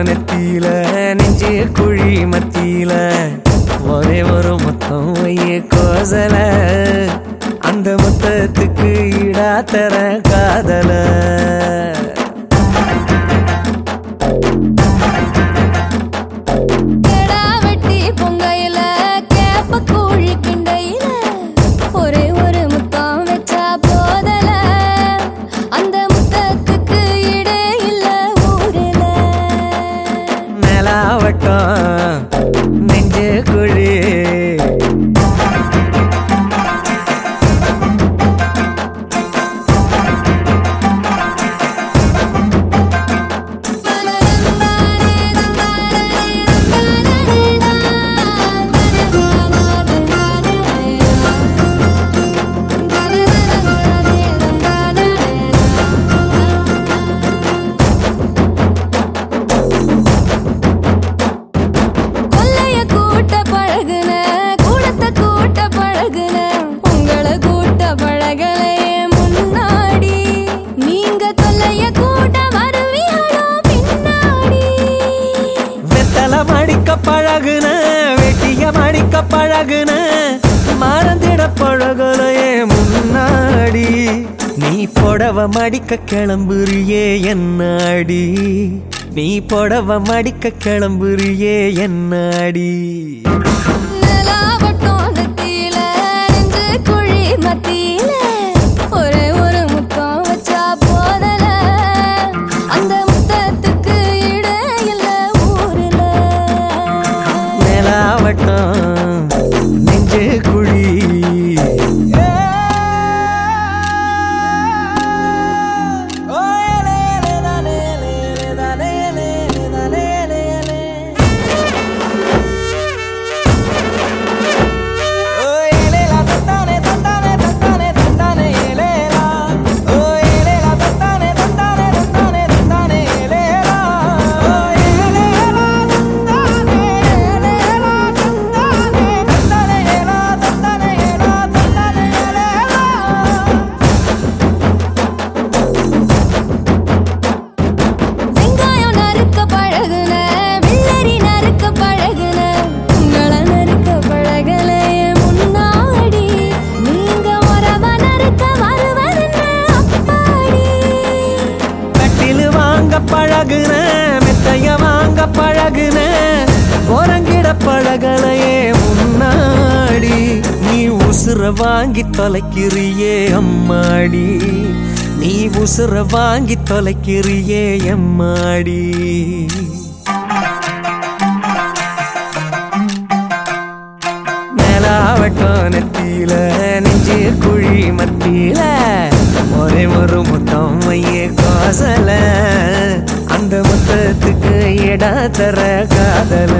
வானத்தில நெஞ்சு குழி மத்தியில. ஒரே ஒரு மொத்தம் வைய கோசல. அந்த மொத்தத்துக்கு இடா தர காதல. நிலாவட்டம் பழகுன வெட்டிய மடிக்க பழகுன மறந்திட பழகலையே முன்னாடி. நீ புடவ மடிக்க கிளம்புறியே என்னாடி? நீ புடவ மடிக்க கிளம்புறியே என்னாடி? நிலாவட்டம் பழகுன மெத்தைய வாங்க பழகுன உறங்கிட பழகலையே முன்னாடி. நீ உசுர வாங்கி தொலைக்கிறியே அம்மாடி. நீ உசுர வாங்கி தொலைக்கிறியே எம்மாடி நிலாவட்டம் நெத்தியில நெஞ்சு குழி மத்தியில ஒரே ஒரு முத்தம் மைய கோசல தர காதல